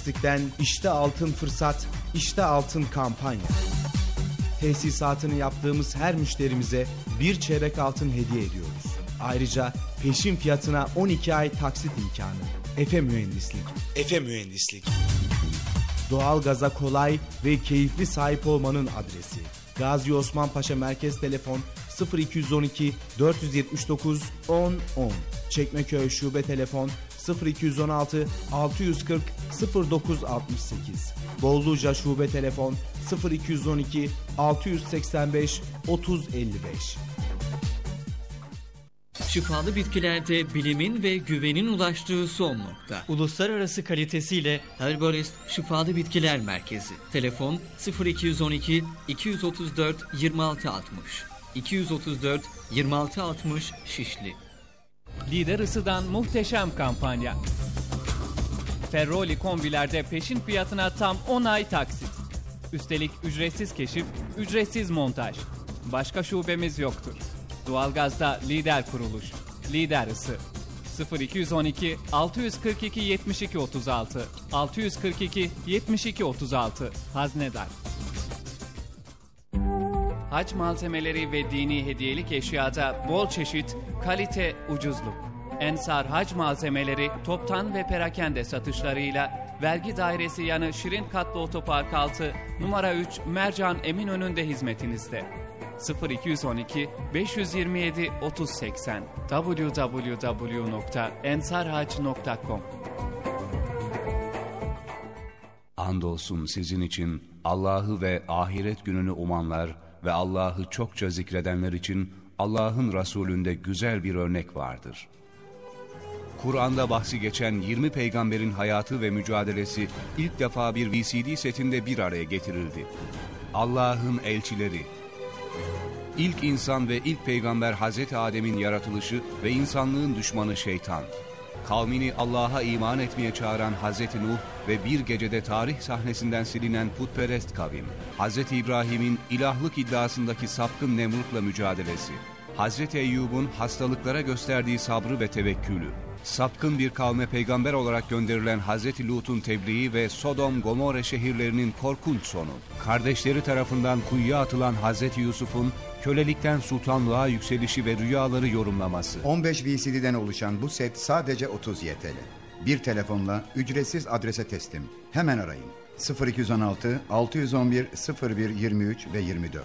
Lojistik'ten işte altın fırsat, işte altın kampanya. Tesisatını yaptığımız her müşterimize bir çeyrek altın hediye ediyoruz. Ayrıca peşin fiyatına 12 ay taksit imkanı. Efe Mühendislik. Efe Mühendislik. Doğalgaza kolay ve keyifli sahip olmanın adresi. Gazi Osman Paşa Merkez Telefon 0212 479 10 10. Çekmeköy Şube Telefon 0216 640 0968. Bolluca Şube Telefon 0212 685 3055. Şifalı bitkilerde bilimin ve güvenin ulaştığı son nokta. Uluslararası kalitesiyle Herbalist Şifalı Bitkiler Merkezi. Telefon 0212 234 2660. 234 2660 Şişli. Lider ısıdan muhteşem kampanya. Ferroli kombilerde peşin fiyatına tam 10 ay taksit. Üstelik ücretsiz keşif, ücretsiz montaj. Başka şubemiz yoktur. Doğalgazda lider kuruluş. Lider ısı. 0212 642 72 36 642 72 36 Haznedar. Hac malzemeleri ve dini hediyelik eşyada bol çeşit, kalite, ucuzluk. Ensar Hac malzemeleri toptan ve perakende satışlarıyla vergi dairesi yanı Şirin Katlı Otopark 6 numara 3 Mercan Eminönü'nde hizmetinizde. 0212 527 3080 www.ensarhac.com Andolsun sizin için Allah'ı ve ahiret gününü umanlar ve Allah'ı çokça zikredenler için Allah'ın Resulünde güzel bir örnek vardır. Kur'an'da bahsi geçen 20 peygamberin hayatı ve mücadelesi ilk defa bir VCD setinde bir araya getirildi. Allah'ın elçileri, İlk insan ve ilk peygamber Hazreti Adem'in yaratılışı ve insanlığın düşmanı şeytan. Kavmini Allah'a iman etmeye çağıran Hazreti Nuh ve bir gecede tarih sahnesinden silinen putperest kavim. Hazreti İbrahim'in ilahlık iddiasındaki sapkın Nemrut'la mücadelesi. Hazreti Eyyub'un hastalıklara gösterdiği sabrı ve tevekkülü. Sapkın bir kavme peygamber olarak gönderilen Hazreti Lut'un tebliği ve Sodom Gomorre şehirlerinin korkunç sonu. Kardeşleri tarafından kuyuya atılan Hazreti Yusuf'un kölelikten sultanlığa yükselişi ve rüyaları yorumlaması. 15 VCD'den oluşan bu set sadece 30 YTL. Bir telefonla ücretsiz adrese teslim. Hemen arayın. 0216 611 01 23 ve 24.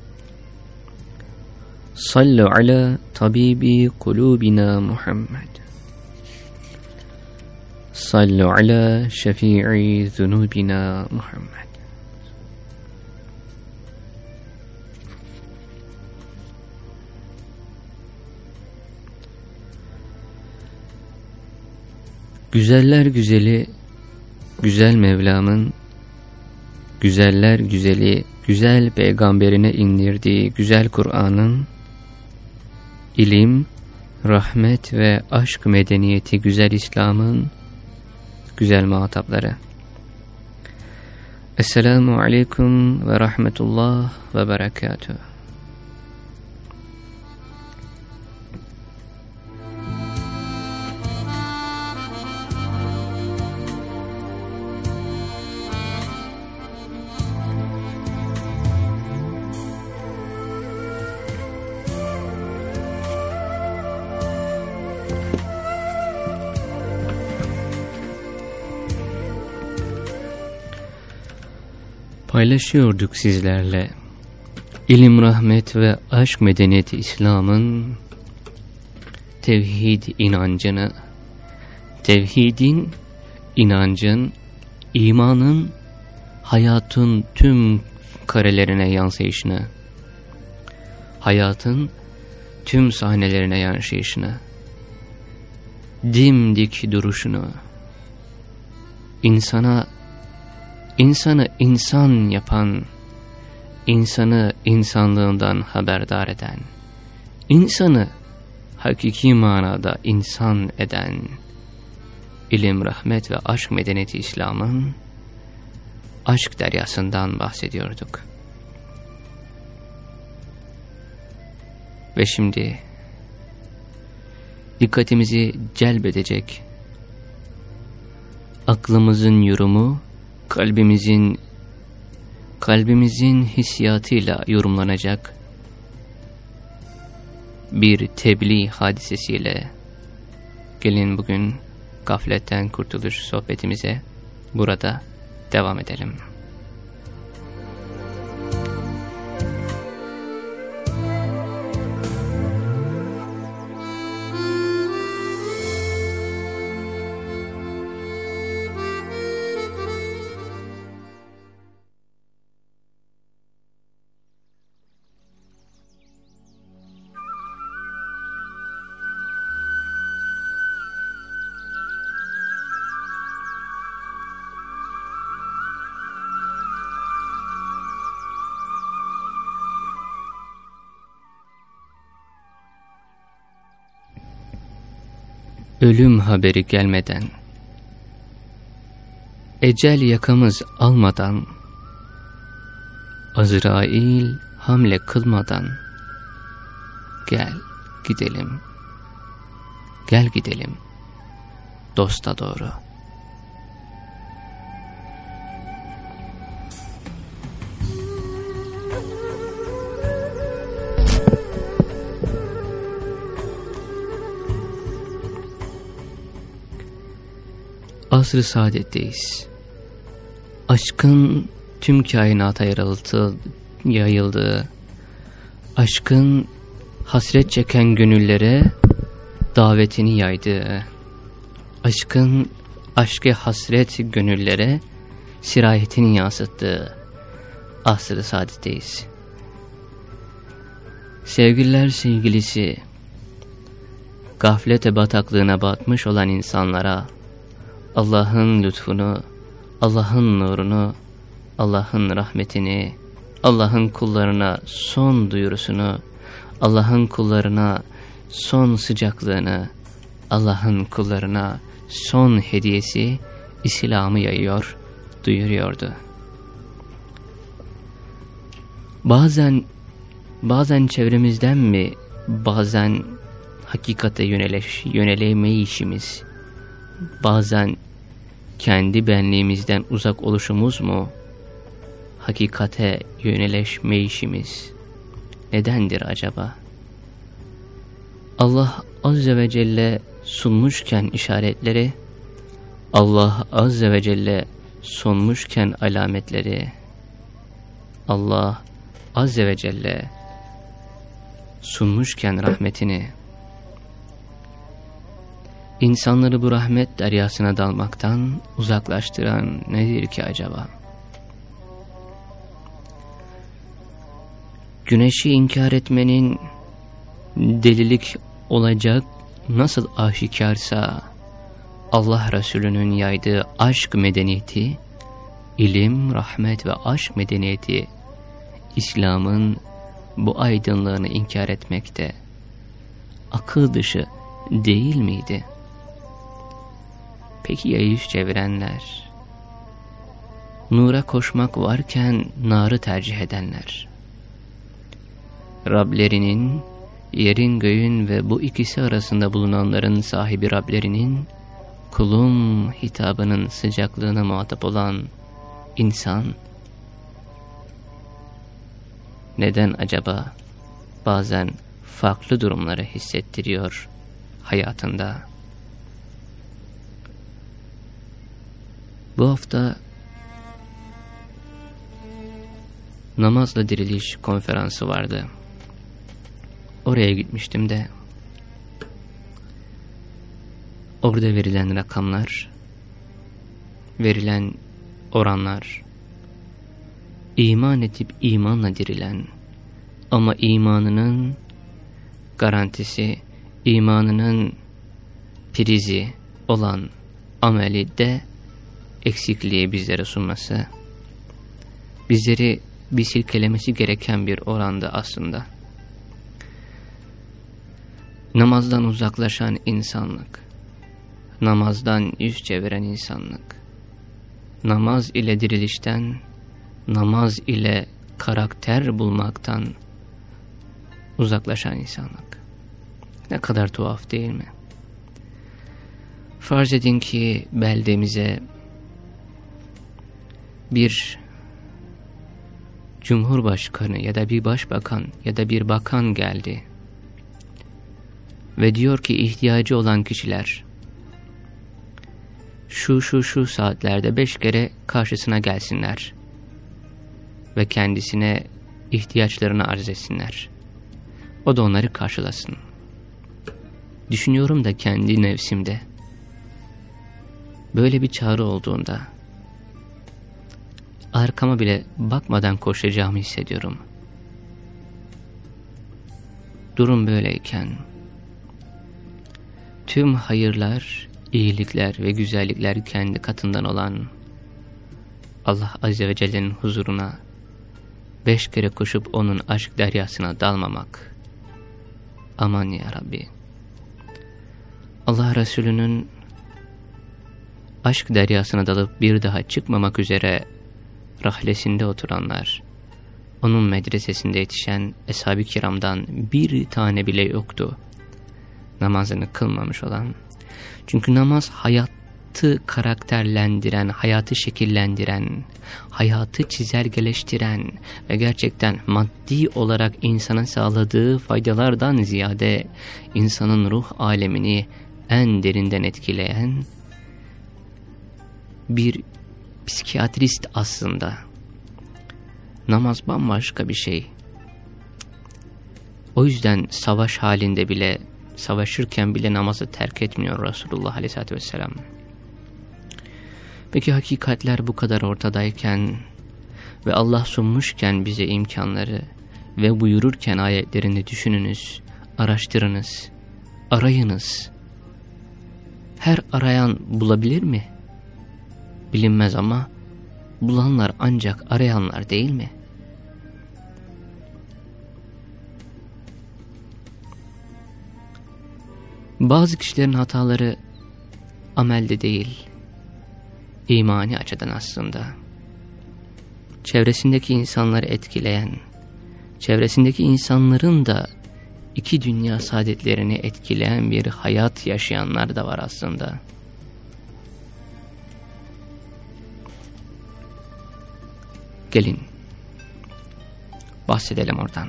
Sallu ala tabibi kulubina Muhammed. Sallu ala şefii zunubina Muhammed. Güzeller güzeli, güzel Mevlam'ın, güzeller güzeli, güzel peygamberine indirdiği güzel Kur'an'ın, ilim, rahmet ve aşk medeniyeti güzel İslam'ın, güzel muhatapları. Esselamu Aleyküm ve Rahmetullah ve Berekatuhu. Paylaşıyorduk sizlerle. İlim, rahmet ve aşk medeniyeti İslam'ın tevhid inancını, tevhidin, inancın, imanın, hayatın tüm karelerine yansıyışını, hayatın tüm sahnelerine yansıyışını, dimdik duruşunu, insana insanı insan yapan, insanı insanlığından haberdar eden, insanı hakiki manada insan eden, ilim, rahmet ve aşk medeniyeti İslam'ın aşk deryasından bahsediyorduk. Ve şimdi dikkatimizi celbedecek, aklımızın yorumu kalbimizin kalbimizin hissiyatıyla yorumlanacak bir tebliğ hadisesiyle gelin bugün gafletten kurtuluş sohbetimize burada devam edelim. Ölüm haberi gelmeden, ecel yakamız almadan, Azrail hamle kılmadan, gel gidelim, gel gidelim, dosta doğru.'' Asr-ı saadetteyiz. Aşkın tüm kainata yarıldı, yayıldığı, aşkın hasret çeken gönüllere davetini yaydığı, aşkın aşkı hasret gönüllere sirayetini yansıttığı asr-ı saadetteyiz. Sevgililer sevgilisi, gaflete bataklığına batmış olan insanlara, Allah'ın lütfunu, Allah'ın nurunu, Allah'ın rahmetini, Allah'ın kullarına son duyurusunu, Allah'ın kullarına son sıcaklığını, Allah'ın kullarına son hediyesi İslam'ı yayıyor, duyuruyordu. Bazen, bazen çevremizden mi, bazen hakikate yöneleş, yönelemeyişimiz, bazen kendi benliğimizden uzak oluşumuz mu, hakikate yöneleşmeyişimiz nedendir acaba? Allah Azze ve Celle sunmuşken işaretleri, Allah Azze ve Celle sunmuşken alametleri, Allah Azze ve Celle sunmuşken rahmetini, insanları bu rahmet deryasına dalmaktan uzaklaştıran nedir ki acaba? Güneşi inkar etmenin delilik olacak nasıl aşikarsa Allah Resulü'nün yaydığı aşk medeniyeti, ilim, rahmet ve aşk medeniyeti, İslam'ın bu aydınlığını inkar etmekte, akıl dışı değil miydi? Peki ya yüz çevirenler? Nura koşmak varken narı tercih edenler? Rablerinin, yerin göğün ve bu ikisi arasında bulunanların sahibi Rablerinin, kulum hitabının sıcaklığına muhatap olan insan, neden acaba bazen farklı durumları hissettiriyor hayatında? Bu hafta namazla diriliş konferansı vardı. Oraya gitmiştim de orada verilen rakamlar, verilen oranlar, iman edip imanla dirilen ama imanının garantisi, imanının prizi olan ameli de eksikliği bizlere sunması, bizleri bir silkelemesi gereken bir oranda aslında. Namazdan uzaklaşan insanlık, namazdan yüz çeviren insanlık, namaz ile dirilişten, namaz ile karakter bulmaktan uzaklaşan insanlık. Ne kadar tuhaf değil mi? Farz edin ki beldemize bir cumhurbaşkanı ya da bir başbakan ya da bir bakan geldi ve diyor ki ihtiyacı olan kişiler şu şu şu saatlerde beş kere karşısına gelsinler ve kendisine ihtiyaçlarını arz etsinler. O da onları karşılasın. Düşünüyorum da kendi nefsimde. Böyle bir çağrı olduğunda arkama bile bakmadan koşacağımı hissediyorum. Durum böyleyken tüm hayırlar, iyilikler ve güzellikler kendi katından olan Allah Azze ve Celle'nin huzuruna beş kere koşup onun aşk deryasına dalmamak. Aman ya Rabbi. Allah Resulü'nün aşk deryasına dalıp bir daha çıkmamak üzere rahlesinde oturanlar, onun medresesinde yetişen eshab-ı kiramdan bir tane bile yoktu. Namazını kılmamış olan. Çünkü namaz hayatı karakterlendiren, hayatı şekillendiren, hayatı çizelgeleştiren ve gerçekten maddi olarak insana sağladığı faydalardan ziyade insanın ruh alemini en derinden etkileyen bir psikiyatrist aslında. Namaz bambaşka bir şey. O yüzden savaş halinde bile, savaşırken bile namazı terk etmiyor Resulullah Aleyhisselatü Vesselam. Peki hakikatler bu kadar ortadayken ve Allah sunmuşken bize imkanları ve buyururken ayetlerini düşününüz, araştırınız, arayınız. Her arayan bulabilir mi? Bilinmez ama bulanlar ancak arayanlar değil mi? Bazı kişilerin hataları amelde değil, imani açıdan aslında. Çevresindeki insanları etkileyen, çevresindeki insanların da iki dünya saadetlerini etkileyen bir hayat yaşayanlar da var aslında. Gelin. Bahsedelim oradan.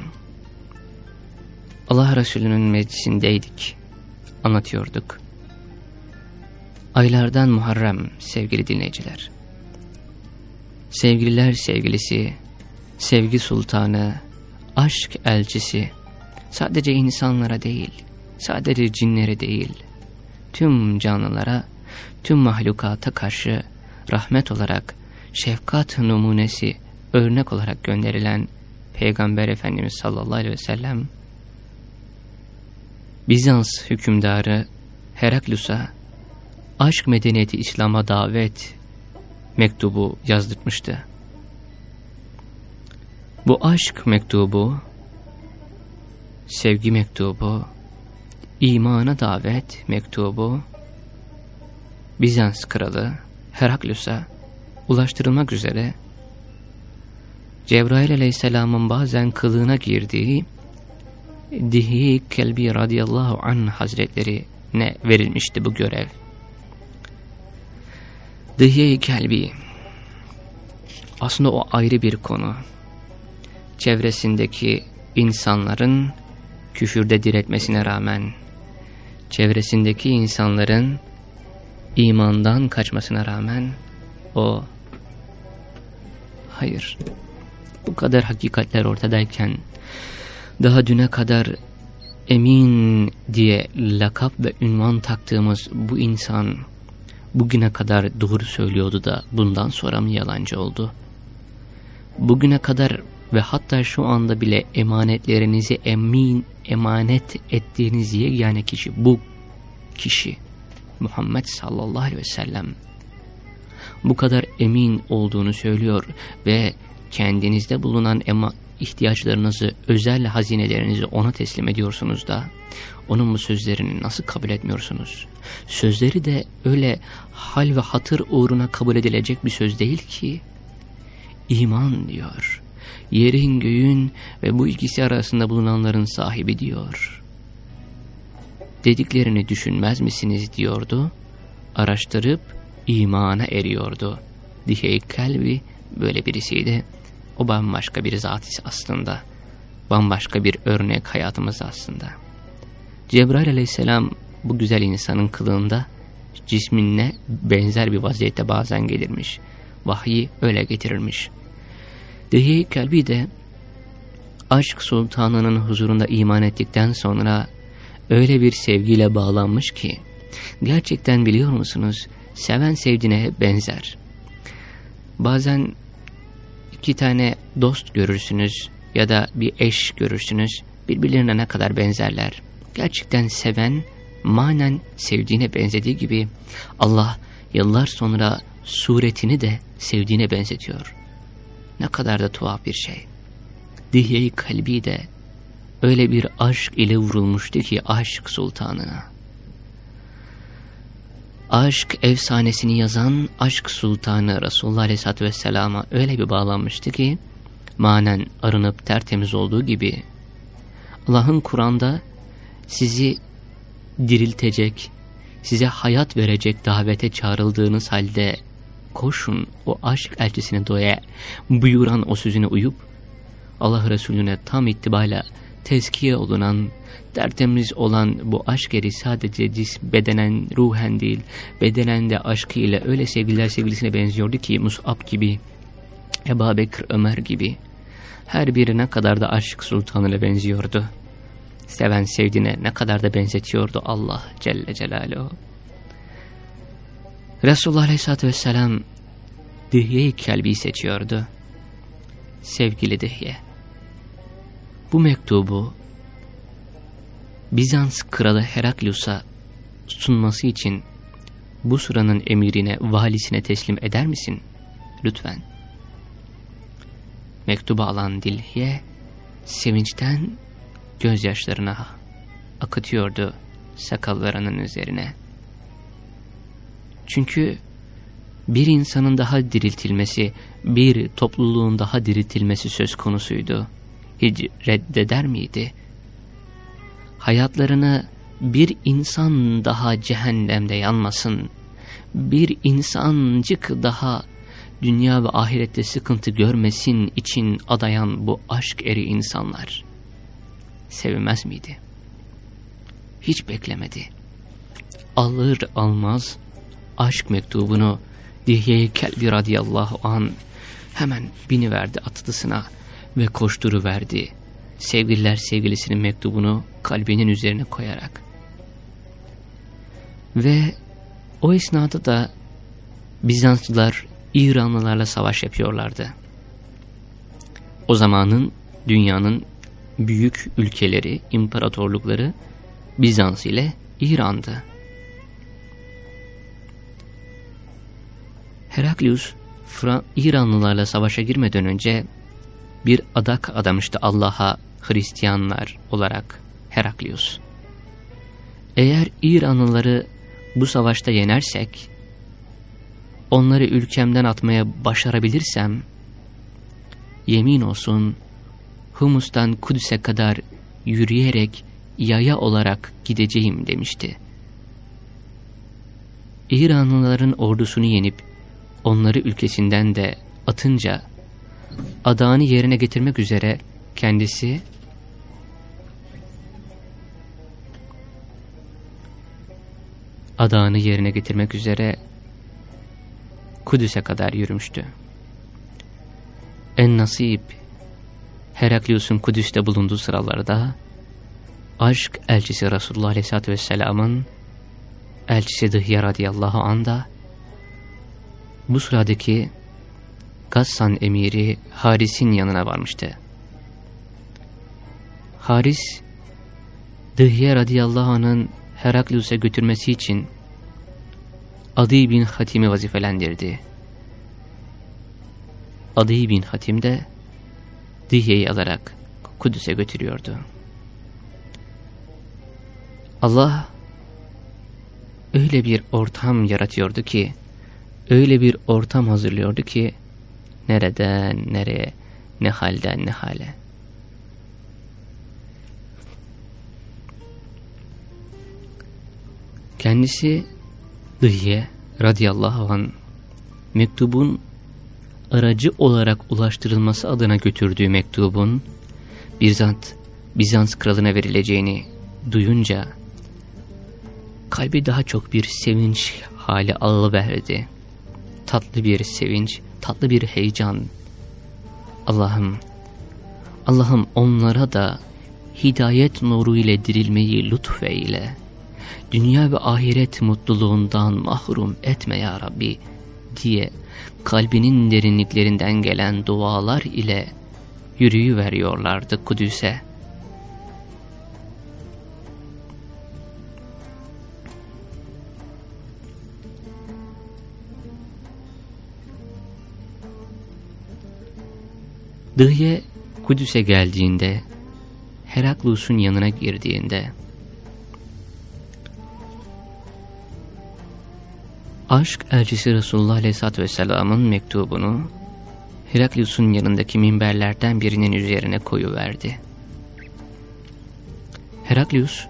Allah Resulü'nün meclisindeydik. Anlatıyorduk. Aylardan Muharrem sevgili dinleyiciler. Sevgililer sevgilisi, sevgi sultanı, aşk elçisi sadece insanlara değil, sadece cinlere değil, tüm canlılara, tüm mahlukata karşı rahmet olarak şefkat numunesi örnek olarak gönderilen Peygamber Efendimiz sallallahu aleyhi ve sellem Bizans hükümdarı Heraklus'a aşk medeniyeti İslam'a davet mektubu yazdırmıştı. Bu aşk mektubu, sevgi mektubu, imana davet mektubu, Bizans kralı Heraklius'a ulaştırılmak üzere Cebrail aleyhisselamın bazen kılığına girdiği Dihi Kelbi radıyallahu anh hazretleri ne verilmişti bu görev. Dihi Kelbi aslında o ayrı bir konu. Çevresindeki insanların küfürde diretmesine rağmen çevresindeki insanların imandan kaçmasına rağmen o hayır bu kadar hakikatler ortadayken daha düne kadar emin diye lakap ve ünvan taktığımız bu insan bugüne kadar doğru söylüyordu da bundan sonra mı yalancı oldu? Bugüne kadar ve hatta şu anda bile emanetlerinizi emin emanet ettiğiniz yani kişi bu kişi Muhammed sallallahu aleyhi ve sellem bu kadar emin olduğunu söylüyor ve kendinizde bulunan ema ihtiyaçlarınızı, özel hazinelerinizi ona teslim ediyorsunuz da onun bu sözlerini nasıl kabul etmiyorsunuz? Sözleri de öyle hal ve hatır uğruna kabul edilecek bir söz değil ki. İman diyor. Yerin göğün ve bu ikisi arasında bulunanların sahibi diyor. Dediklerini düşünmez misiniz diyordu. Araştırıp imana eriyordu. Dihey kalbi böyle birisiydi. O bambaşka bir zat aslında. Bambaşka bir örnek hayatımız aslında. Cebrail aleyhisselam bu güzel insanın kılığında cisminle benzer bir vaziyette bazen gelirmiş. Vahyi öyle getirirmiş. Dehiye kalbi de aşk sultanının huzurunda iman ettikten sonra öyle bir sevgiyle bağlanmış ki gerçekten biliyor musunuz seven sevdiğine benzer. Bazen iki tane dost görürsünüz ya da bir eş görürsünüz. Birbirlerine ne kadar benzerler. Gerçekten seven, manen sevdiğine benzediği gibi Allah yıllar sonra suretini de sevdiğine benzetiyor. Ne kadar da tuhaf bir şey. Dihye-i kalbi de öyle bir aşk ile vurulmuştu ki aşk sultanına. Aşk efsanesini yazan aşk sultanı Resulullah Aleyhisselatü Vesselam'a öyle bir bağlanmıştı ki manen arınıp tertemiz olduğu gibi Allah'ın Kur'an'da sizi diriltecek, size hayat verecek davete çağrıldığınız halde koşun o aşk elçisine doya buyuran o sözüne uyup Allah Resulüne tam itibariyle tezkiye olunan tertemiz olan bu aşk eri sadece cis, bedenen, ruhen değil, bedenen de aşkıyla öyle sevgililer sevgilisine benziyordu ki Mus'ab gibi, Ebu Bekir Ömer gibi. Her birine kadar da aşk sultanına benziyordu. Seven sevdiğine ne kadar da benzetiyordu Allah Celle Celaluhu. Resulullah Aleyhisselatü Vesselam Dihye-i Kelbi seçiyordu. Sevgili Dihye. Bu mektubu Bizans kralı Heraklius'a sunması için bu sıranın emirine, valisine teslim eder misin? Lütfen. Mektubu alan Dilhiye sevinçten gözyaşlarına akıtıyordu sakallarının üzerine. Çünkü bir insanın daha diriltilmesi, bir topluluğun daha diriltilmesi söz konusuydu. Hiç reddeder miydi? hayatlarını bir insan daha cehennemde yanmasın, bir insancık daha dünya ve ahirette sıkıntı görmesin için adayan bu aşk eri insanlar sevmez miydi? Hiç beklemedi. Alır almaz aşk mektubunu Dihye-i Kelbi radıyallahu an hemen biniverdi atılısına ve koşturuverdi sevgililer sevgilisinin mektubunu kalbinin üzerine koyarak. Ve o esnada da Bizanslılar İranlılarla savaş yapıyorlardı. O zamanın dünyanın büyük ülkeleri, imparatorlukları Bizans ile İran'dı. Heraklius Fra İranlılarla savaşa girmeden önce bir adak adamıştı Allah'a Hristiyanlar olarak Heraklius. Eğer İranlıları bu savaşta yenersek, onları ülkemden atmaya başarabilirsem, yemin olsun Humus'tan Kudüs'e kadar yürüyerek yaya olarak gideceğim demişti. İranlıların ordusunu yenip onları ülkesinden de atınca adağını yerine getirmek üzere kendisi adağını yerine getirmek üzere Kudüs'e kadar yürümüştü. En nasip Heraklius'un Kudüs'te bulunduğu sıralarda aşk elçisi Resulullah Aleyhisselatü Vesselam'ın elçisi Dıhya radıyallahu anh da bu sıradaki Gassan emiri Haris'in yanına varmıştı. Haris, Dıhye radıyallahu anh'ın Heraklius'a götürmesi için Adi bin Hatim'i vazifelendirdi. Adi bin Hatim de Dihye'yi alarak Kudüs'e götürüyordu. Allah öyle bir ortam yaratıyordu ki, öyle bir ortam hazırlıyordu ki, nereden nereye, ne halden ne hale. Kendisi Dihye radıyallahu an mektubun aracı olarak ulaştırılması adına götürdüğü mektubun Bizant, Bizans kralına verileceğini duyunca kalbi daha çok bir sevinç hali alıverdi. Tatlı bir sevinç, tatlı bir heyecan. Allah'ım, Allah'ım onlara da hidayet nuru ile dirilmeyi lütfeyle. Dünya ve ahiret mutluluğundan mahrum etme ya Rabbi diye kalbinin derinliklerinden gelen dualar ile yürüyüveriyorlardı Kudüs'e. Dıhye Kudüs'e geldiğinde, Heraklus'un yanına girdiğinde, aşk elçisi Resulullah Aleyhisselatü Vesselam'ın mektubunu Heraklius'un yanındaki minberlerden birinin üzerine koyuverdi. Heraklius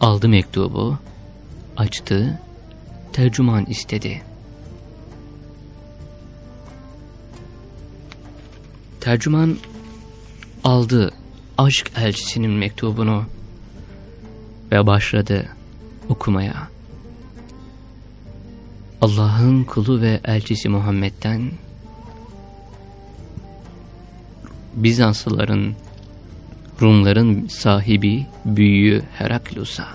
aldı mektubu, açtı, tercüman istedi. Tercüman aldı aşk elçisinin mektubunu ve başladı okumaya. Allah'ın kulu ve elçisi Muhammed'den Bizanslıların, Rumların sahibi, büyüğü Heraklus'a.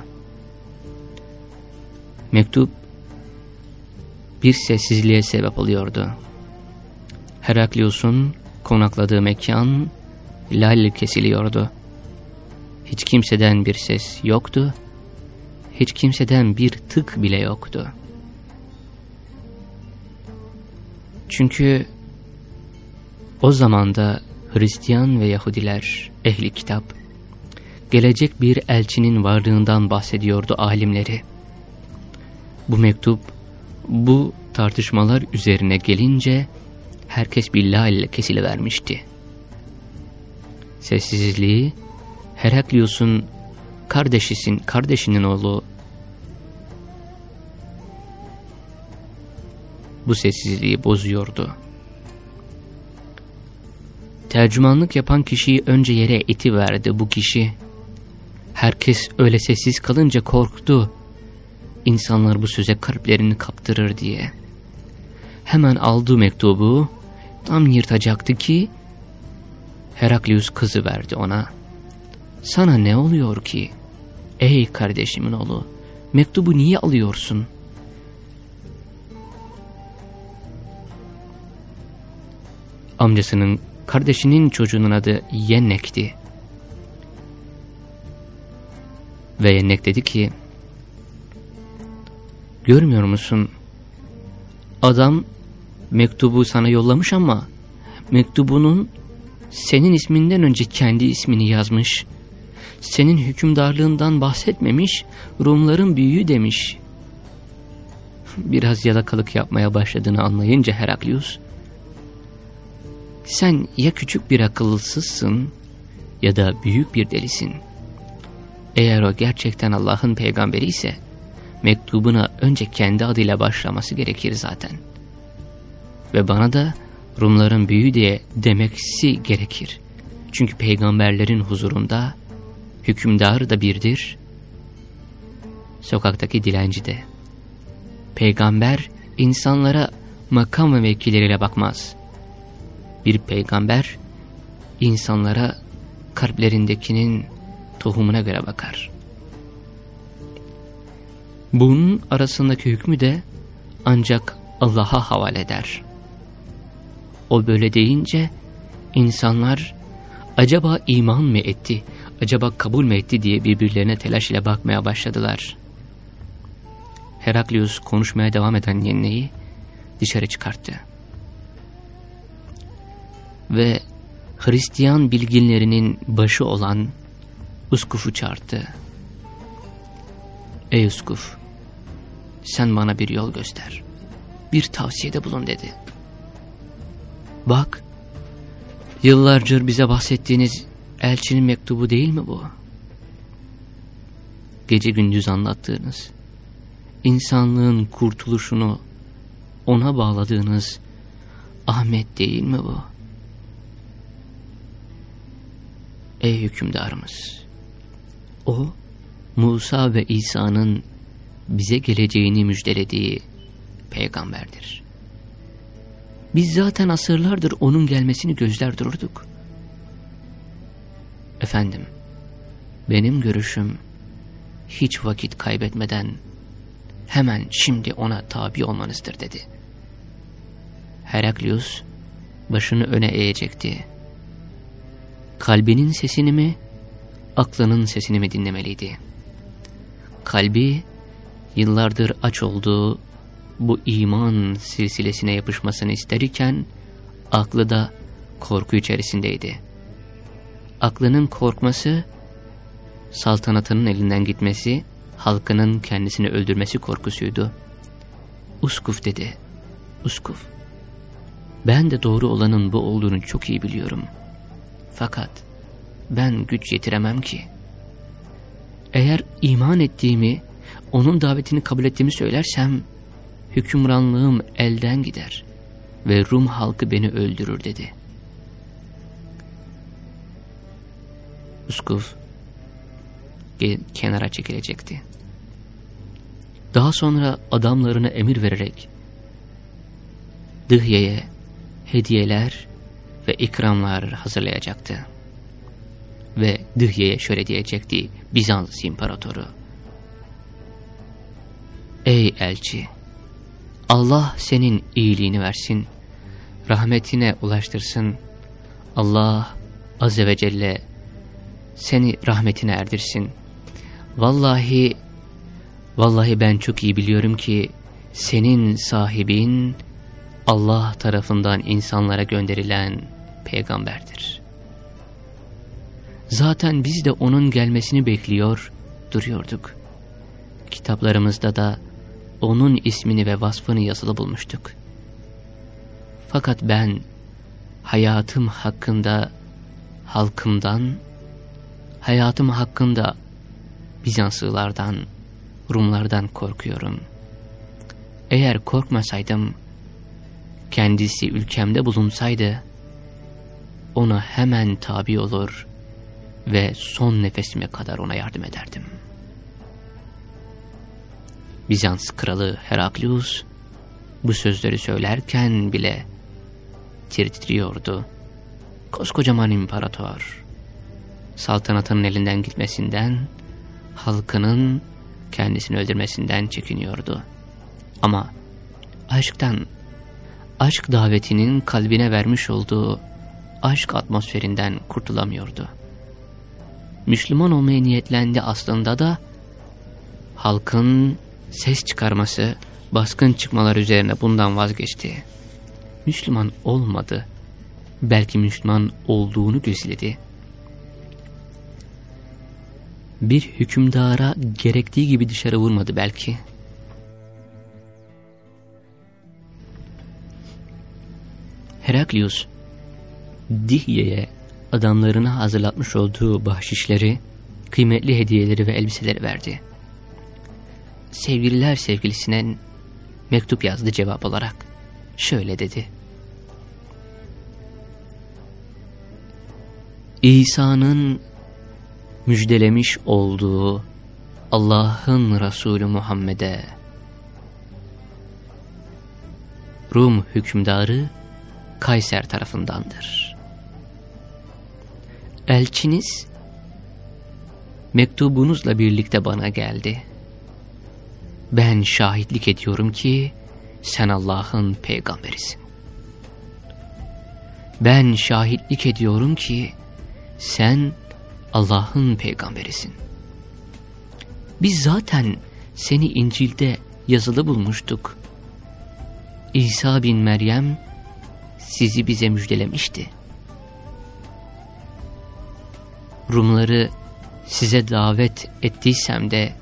Mektup bir sessizliğe sebep oluyordu. Heraklius'un konakladığı mekan lal kesiliyordu. Hiç kimseden bir ses yoktu, hiç kimseden bir tık bile yoktu. Çünkü o zamanda Hristiyan ve Yahudiler, ehli kitap, gelecek bir elçinin varlığından bahsediyordu alimleri. Bu mektup, bu tartışmalar üzerine gelince herkes billah ile kesilivermişti. Sessizliği Heraklius'un kardeşisin, kardeşinin oğlu bu sessizliği bozuyordu. Tercümanlık yapan kişiyi önce yere iti verdi bu kişi. Herkes öyle sessiz kalınca korktu. İnsanlar bu söze kalplerini kaptırır diye. Hemen aldığı mektubu tam yırtacaktı ki Heraklius kızı verdi ona. Sana ne oluyor ki? Ey kardeşimin oğlu, mektubu niye alıyorsun?'' amcasının kardeşinin çocuğunun adı Yennek'ti. Ve Yennek dedi ki, görmüyor musun Adam mektubu sana yollamış ama mektubunun senin isminden önce kendi ismini yazmış. Senin hükümdarlığından bahsetmemiş, Rumların büyüğü demiş. Biraz yalakalık yapmaya başladığını anlayınca Heraklius, sen ya küçük bir akılsızsın ya da büyük bir delisin. Eğer o gerçekten Allah'ın peygamberi ise mektubuna önce kendi adıyla başlaması gerekir zaten. Ve bana da Rumların büyüğü diye demeksi gerekir. Çünkü peygamberlerin huzurunda hükümdar da birdir, sokaktaki dilenci de. Peygamber insanlara makam ve mevkileriyle bakmaz. Bir peygamber insanlara kalplerindekinin tohumuna göre bakar. Bunun arasındaki hükmü de ancak Allah'a havale eder. O böyle deyince insanlar acaba iman mı etti, acaba kabul mü etti diye birbirlerine telaş ile bakmaya başladılar. Heraklius konuşmaya devam eden yenneyi dışarı çıkarttı. Ve Hristiyan bilginlerinin başı olan Uskuf'u çağırdı. Ey Uskuf, sen bana bir yol göster. Bir tavsiyede bulun dedi. Bak, yıllarca bize bahsettiğiniz elçinin mektubu değil mi bu? Gece gündüz anlattığınız, insanlığın kurtuluşunu ona bağladığınız Ahmet değil mi bu? Ey hükümdarımız! O, Musa ve İsa'nın bize geleceğini müjdelediği peygamberdir. Biz zaten asırlardır onun gelmesini gözler dururduk. Efendim, benim görüşüm hiç vakit kaybetmeden hemen şimdi ona tabi olmanızdır dedi. Heraklius başını öne eğecekti. Kalbinin sesini mi, aklının sesini mi dinlemeliydi? Kalbi yıllardır aç olduğu bu iman silsilesine yapışmasını isterken aklı da korku içerisindeydi. Aklının korkması, saltanatının elinden gitmesi, halkının kendisini öldürmesi korkusuydu. Uskuf dedi. Uskuf. Ben de doğru olanın bu olduğunu çok iyi biliyorum. Fakat ben güç yetiremem ki. Eğer iman ettiğimi, onun davetini kabul ettiğimi söylersem, hükümranlığım elden gider ve Rum halkı beni öldürür dedi. Uskuf kenara çekilecekti. Daha sonra adamlarına emir vererek Dıhye'ye hediyeler ve ikramlar hazırlayacaktı. Ve Dıhye'ye şöyle diyecekti Bizans imparatoru. Ey elçi! Allah senin iyiliğini versin, rahmetine ulaştırsın. Allah Azze ve Celle seni rahmetine erdirsin. Vallahi, vallahi ben çok iyi biliyorum ki senin sahibin Allah tarafından insanlara gönderilen peygamberdir. Zaten biz de onun gelmesini bekliyor duruyorduk. Kitaplarımızda da onun ismini ve vasfını yazılı bulmuştuk. Fakat ben hayatım hakkında halkımdan, hayatım hakkında Bizanslılardan, Rumlardan korkuyorum. Eğer korkmasaydım, kendisi ülkemde bulunsaydı, ona hemen tabi olur ve son nefesime kadar ona yardım ederdim.'' Bizans kralı Heraklius bu sözleri söylerken bile titriyordu. Koskocaman imparator, saltanatının elinden gitmesinden, halkının kendisini öldürmesinden çekiniyordu. Ama aşktan, aşk davetinin kalbine vermiş olduğu aşk atmosferinden kurtulamıyordu. Müslüman olmaya niyetlendi aslında da halkın ses çıkarması, baskın çıkmalar üzerine bundan vazgeçti. Müslüman olmadı. Belki Müslüman olduğunu gözledi. Bir hükümdara gerektiği gibi dışarı vurmadı belki. Heraklius, Dihye'ye adamlarına hazırlatmış olduğu bahşişleri, kıymetli hediyeleri ve elbiseleri verdi. Sevgililer sevgilisine mektup yazdı cevap olarak. Şöyle dedi. İsa'nın müjdelemiş olduğu Allah'ın Resulü Muhammed'e Rum hükümdarı Kayser tarafındandır. Elçiniz mektubunuzla birlikte bana geldi. Ben şahitlik ediyorum ki sen Allah'ın peygamberisin. Ben şahitlik ediyorum ki sen Allah'ın peygamberisin. Biz zaten seni İncil'de yazılı bulmuştuk. İsa bin Meryem sizi bize müjdelemişti. Rumları size davet ettiysem de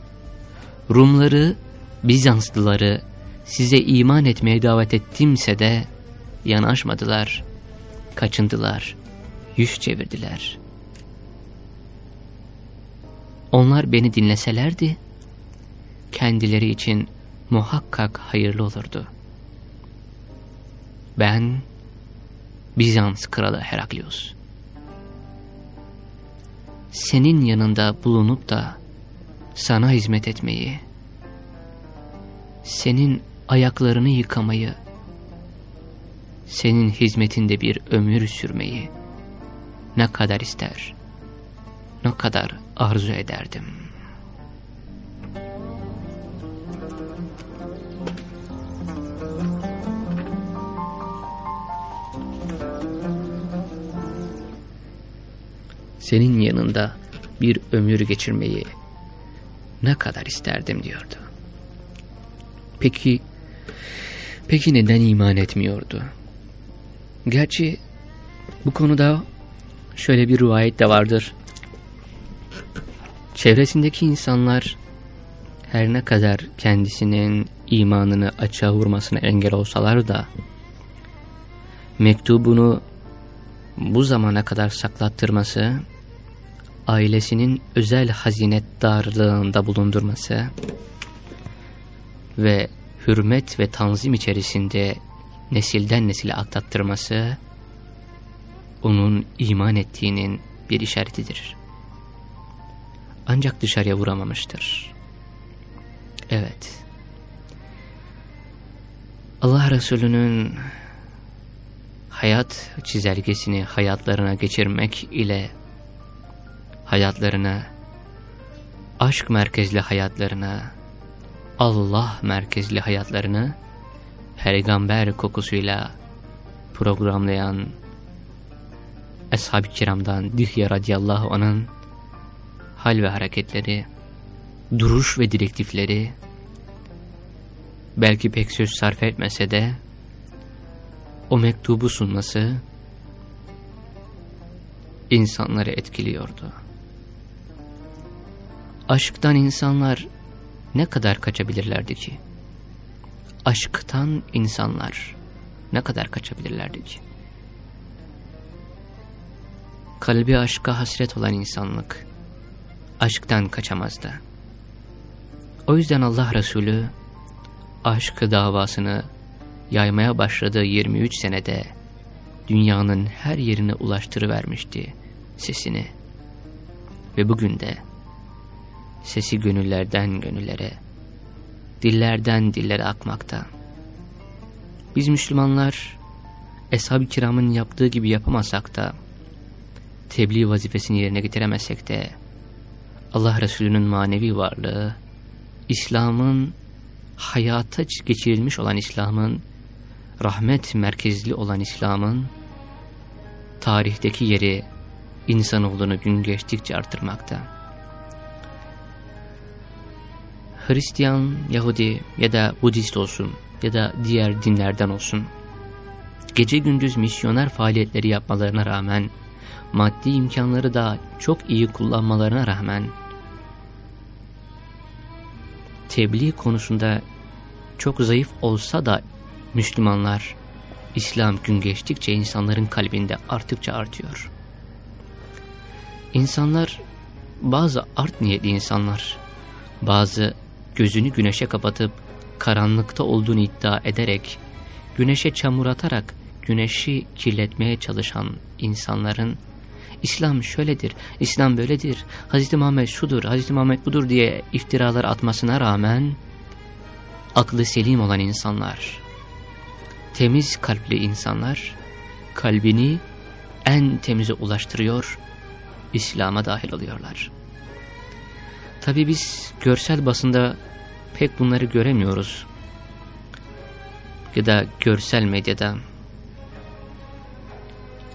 Rumları, Bizanslıları size iman etmeye davet ettimse de yanaşmadılar, kaçındılar, yüz çevirdiler. Onlar beni dinleselerdi, kendileri için muhakkak hayırlı olurdu. Ben Bizans kralı Heraklius. Senin yanında bulunup da sana hizmet etmeyi, senin ayaklarını yıkamayı, senin hizmetinde bir ömür sürmeyi ne kadar ister, ne kadar arzu ederdim. Senin yanında bir ömür geçirmeyi ne kadar isterdim diyordu. Peki, peki neden iman etmiyordu? Gerçi bu konuda şöyle bir rivayet de vardır. Çevresindeki insanlar her ne kadar kendisinin imanını açığa vurmasına engel olsalar da mektubunu bu zamana kadar saklattırması, ailesinin özel hazinet darlığında bulundurması ve hürmet ve tanzim içerisinde nesilden nesile atlattırması onun iman ettiğinin bir işaretidir. Ancak dışarıya vuramamıştır. Evet. Allah Resulü'nün hayat çizelgesini hayatlarına geçirmek ile hayatlarına, aşk merkezli hayatlarına, Allah merkezli hayatlarını peygamber kokusuyla programlayan Ashab-ı Kiram'dan Dihye radiyallahu anın hal ve hareketleri, duruş ve direktifleri, belki pek söz sarf etmese de, o mektubu sunması, insanları etkiliyordu. Aşktan insanlar ne kadar kaçabilirlerdi ki? Aşktan insanlar ne kadar kaçabilirlerdi ki? Kalbi aşka hasret olan insanlık aşktan kaçamazdı. O yüzden Allah Resulü aşk davasını yaymaya başladığı 23 senede dünyanın her yerine ulaştırıvermişti sesini. Ve bugün de sesi gönüllerden gönüllere, dillerden dillere akmakta. Biz Müslümanlar, Eshab-ı Kiram'ın yaptığı gibi yapamasak da, tebliğ vazifesini yerine getiremezsek de, Allah Resulü'nün manevi varlığı, İslam'ın hayata geçirilmiş olan İslam'ın, rahmet merkezli olan İslam'ın, tarihteki yeri insanoğlunu gün geçtikçe artırmakta. Hristiyan, Yahudi ya da Budist olsun ya da diğer dinlerden olsun, gece gündüz misyoner faaliyetleri yapmalarına rağmen, maddi imkanları da çok iyi kullanmalarına rağmen, tebliğ konusunda çok zayıf olsa da Müslümanlar, İslam gün geçtikçe insanların kalbinde arttıkça artıyor. İnsanlar, bazı art niyetli insanlar, bazı gözünü güneşe kapatıp karanlıkta olduğunu iddia ederek, güneşe çamur atarak güneşi kirletmeye çalışan insanların İslam şöyledir, İslam böyledir, Hz. Muhammed şudur, Hz. Muhammed budur diye iftiralar atmasına rağmen aklı selim olan insanlar, temiz kalpli insanlar kalbini en temize ulaştırıyor, İslam'a dahil oluyorlar. Tabi biz görsel basında pek bunları göremiyoruz. Ya da görsel medyada.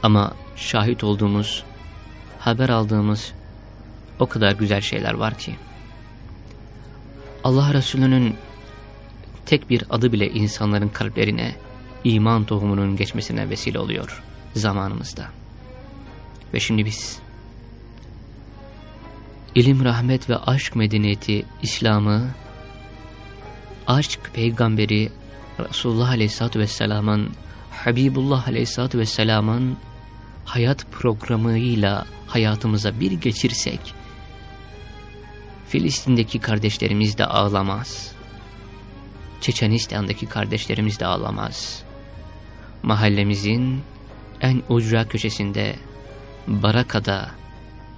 Ama şahit olduğumuz, haber aldığımız o kadar güzel şeyler var ki. Allah Resulü'nün tek bir adı bile insanların kalplerine iman tohumunun geçmesine vesile oluyor zamanımızda. Ve şimdi biz ilim, rahmet ve aşk medeniyeti İslam'ı, aşk peygamberi Resulullah Aleyhisselatü Vesselam'ın, Habibullah Aleyhisselatü Vesselam'ın hayat programıyla hayatımıza bir geçirsek, Filistin'deki kardeşlerimiz de ağlamaz. Çeçenistan'daki kardeşlerimiz de ağlamaz. Mahallemizin en ucra köşesinde, Baraka'da,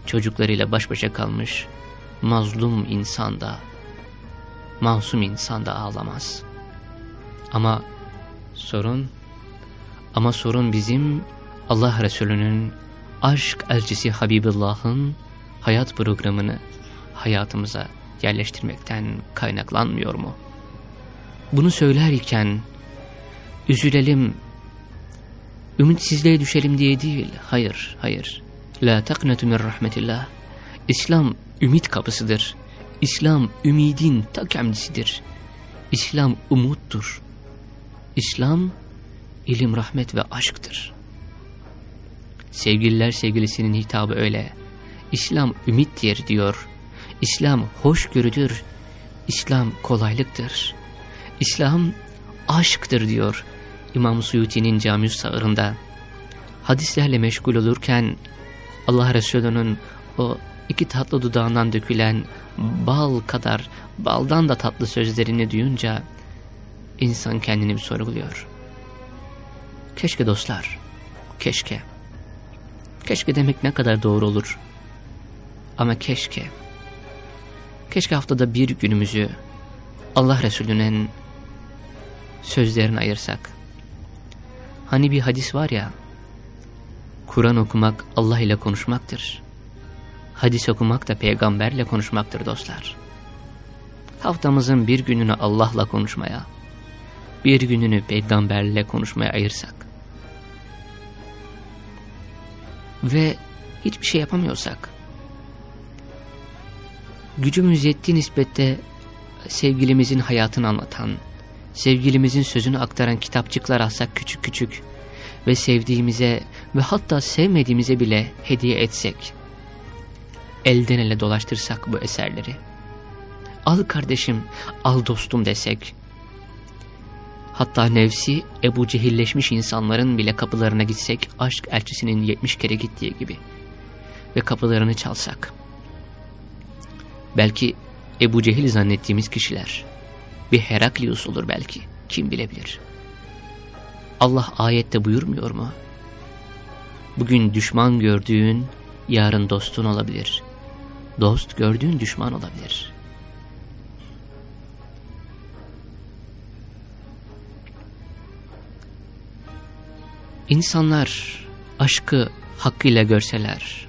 çocuklarıyla baş başa kalmış mazlum insanda, masum insanda ağlamaz. Ama sorun, ama sorun bizim Allah Resulü'nün aşk elçisi Habibullah'ın hayat programını hayatımıza yerleştirmekten kaynaklanmıyor mu? Bunu söylerken üzülelim, ümitsizliğe düşelim diye değil, hayır, hayır. La taknetu min rahmetillah. İslam ümit kapısıdır. İslam ümidin ta kendisidir. İslam umuttur. İslam ilim, rahmet ve aşktır. Sevgililer sevgilisinin hitabı öyle. İslam ümittir diyor. İslam hoşgörüdür. İslam kolaylıktır. İslam aşktır diyor İmam Suyuti'nin cami sağırında. Hadislerle meşgul olurken Allah Resulü'nün o iki tatlı dudağından dökülen bal kadar baldan da tatlı sözlerini duyunca insan kendini bir sorguluyor. Keşke dostlar, keşke. Keşke demek ne kadar doğru olur. Ama keşke. Keşke haftada bir günümüzü Allah Resulü'nün sözlerini ayırsak. Hani bir hadis var ya, Kur'an okumak Allah ile konuşmaktır. Hadis okumak da peygamberle konuşmaktır dostlar. Haftamızın bir gününü Allah'la konuşmaya, bir gününü peygamberle konuşmaya ayırsak ve hiçbir şey yapamıyorsak, gücümüz yettiği nispette sevgilimizin hayatını anlatan, sevgilimizin sözünü aktaran kitapçıklar alsak küçük küçük, ve sevdiğimize ve hatta sevmediğimize bile hediye etsek, elden ele dolaştırsak bu eserleri, al kardeşim, al dostum desek, hatta nefsi Ebu Cehilleşmiş insanların bile kapılarına gitsek, aşk elçisinin yetmiş kere gittiği gibi. Ve kapılarını çalsak, belki Ebu Cehil zannettiğimiz kişiler, bir Heraklius olur belki, kim bilebilir.'' Allah ayette buyurmuyor mu? Bugün düşman gördüğün yarın dostun olabilir. Dost gördüğün düşman olabilir. İnsanlar aşkı hakkıyla görseler,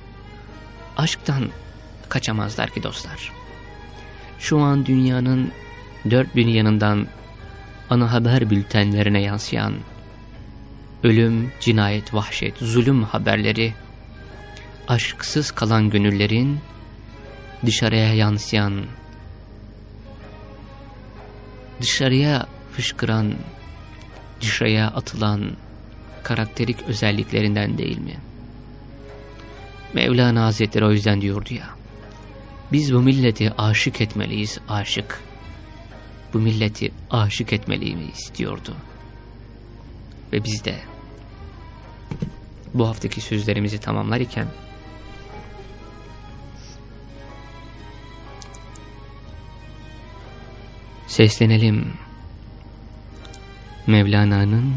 aşktan kaçamazlar ki dostlar. Şu an dünyanın dört bin yanından ana haber bültenlerine yansıyan ölüm, cinayet, vahşet, zulüm haberleri, aşksız kalan gönüllerin dışarıya yansıyan dışarıya fışkıran, dışarıya atılan karakterik özelliklerinden değil mi? Mevlana Hazretleri o yüzden diyordu ya, biz bu milleti aşık etmeliyiz, aşık. Bu milleti aşık etmeliyiz diyordu. Ve biz de bu haftaki sözlerimizi tamamlarken seslenelim Mevlana'nın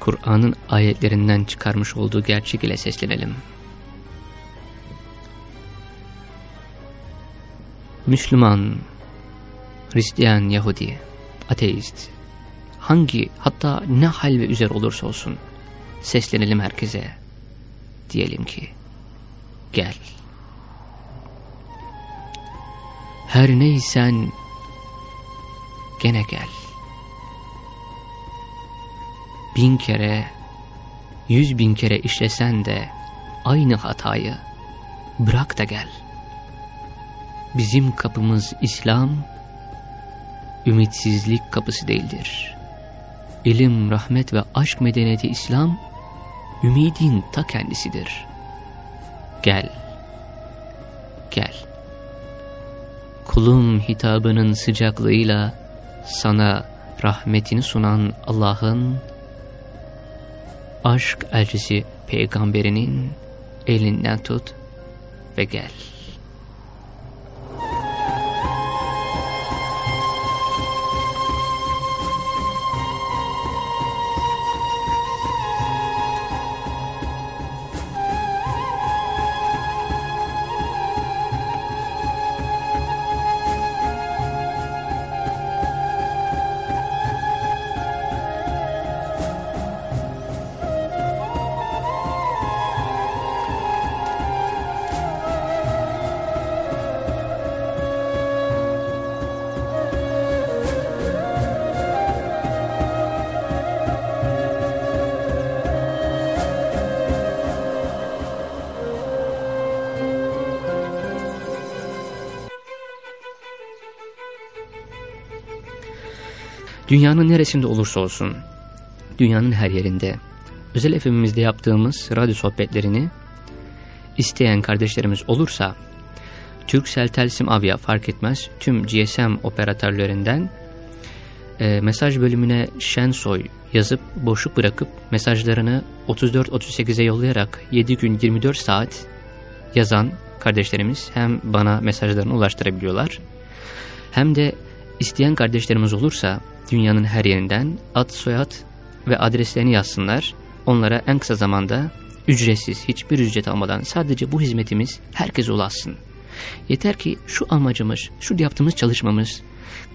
Kur'an'ın ayetlerinden çıkarmış olduğu gerçek ile seslenelim. Müslüman, Hristiyan, Yahudi, ateist, hangi hatta ne hal ve üzer olursa olsun seslenelim herkese. Diyelim ki gel. Her neysen gene gel. Bin kere, yüz bin kere işlesen de aynı hatayı bırak da gel. Bizim kapımız İslam, ümitsizlik kapısı değildir. İlim, rahmet ve aşk medeniyeti İslam, ümidin ta kendisidir. Gel, gel. Kulum hitabının sıcaklığıyla sana rahmetini sunan Allah'ın aşk elçisi peygamberinin elinden tut ve gel. Dünyanın neresinde olursa olsun, dünyanın her yerinde, özel efemimizde yaptığımız radyo sohbetlerini isteyen kardeşlerimiz olursa, Turkcell, Telsim, Avya fark etmez tüm GSM operatörlerinden e, mesaj bölümüne Şensoy yazıp boşluk bırakıp mesajlarını 34-38'e yollayarak 7 gün 24 saat yazan kardeşlerimiz hem bana mesajlarını ulaştırabiliyorlar hem de isteyen kardeşlerimiz olursa dünyanın her yerinden ad, soyad ve adreslerini yazsınlar. Onlara en kısa zamanda ücretsiz, hiçbir ücret almadan sadece bu hizmetimiz herkese ulaşsın. Yeter ki şu amacımız, şu yaptığımız çalışmamız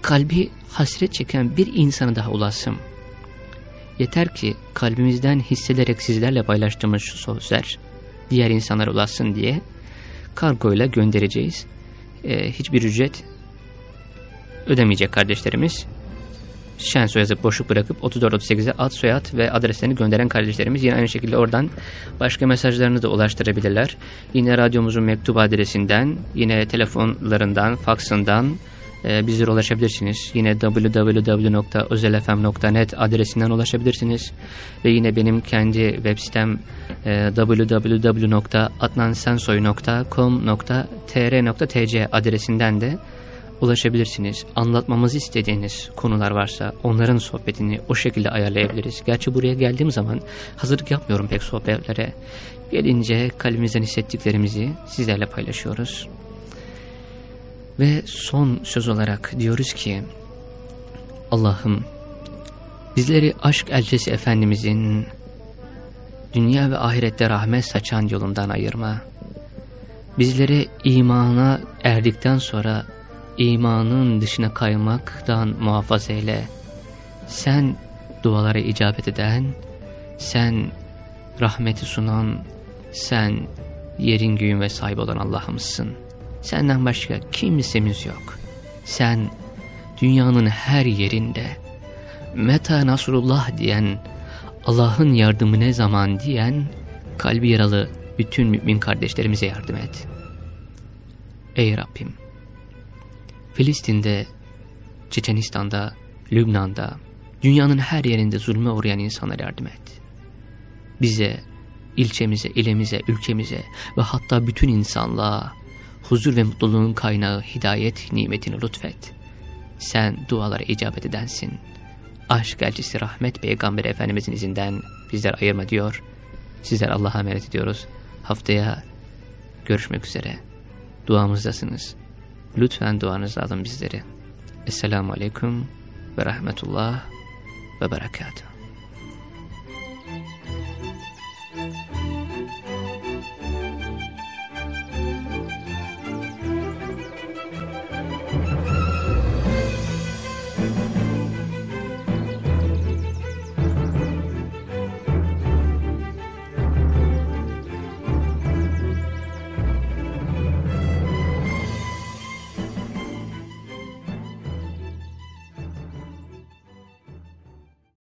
kalbi hasret çeken bir insana daha ulaşsın. Yeter ki kalbimizden hissederek sizlerle paylaştığımız şu sözler diğer insanlara ulaşsın diye kargoyla göndereceğiz. Ee, hiçbir ücret ödemeyecek kardeşlerimiz. Şensoy yazıp boşluk bırakıp 3438'e ad soyad ve adreslerini gönderen kardeşlerimiz yine aynı şekilde oradan başka mesajlarını da ulaştırabilirler. Yine radyomuzun mektup adresinden, yine telefonlarından, faksından e, bizlere ulaşabilirsiniz. Yine www.özelfm.net adresinden ulaşabilirsiniz. Ve yine benim kendi web sitem e, www.adnansensoy.com.tr.tc adresinden de ulaşabilirsiniz. Anlatmamızı istediğiniz konular varsa onların sohbetini o şekilde ayarlayabiliriz. Gerçi buraya geldiğim zaman hazırlık yapmıyorum pek sohbetlere. Gelince kalbimizden hissettiklerimizi sizlerle paylaşıyoruz. Ve son söz olarak diyoruz ki Allah'ım bizleri aşk elçisi Efendimizin dünya ve ahirette rahmet saçan yolundan ayırma. Bizleri imana erdikten sonra imanın dışına kaymaktan muhafaza eyle. Sen dualara icabet eden, sen rahmeti sunan, sen yerin göğün ve sahip olan Allah'ımızsın. Senden başka kimsemiz yok. Sen dünyanın her yerinde Meta Nasrullah diyen, Allah'ın yardımı ne zaman diyen, kalbi yaralı bütün mümin kardeşlerimize yardım et. Ey Rabbim! Filistin'de Çeçenistan'da, Lübnan'da, dünyanın her yerinde zulme uğrayan insanlara yardım et. Bize, ilçemize, ilimize, ülkemize ve hatta bütün insanlığa huzur ve mutluluğun kaynağı hidayet nimetini lütfet. Sen dualara icabet edensin. Aşk elçisi rahmet peygamber efendimizin izinden bizler ayırma diyor. Sizler Allah'a emanet ediyoruz. Haftaya görüşmek üzere. Duamızdasınız. Lütfen duanızı alın bizleri. Esselamu Aleyküm ve Rahmetullah ve Berekatuhu.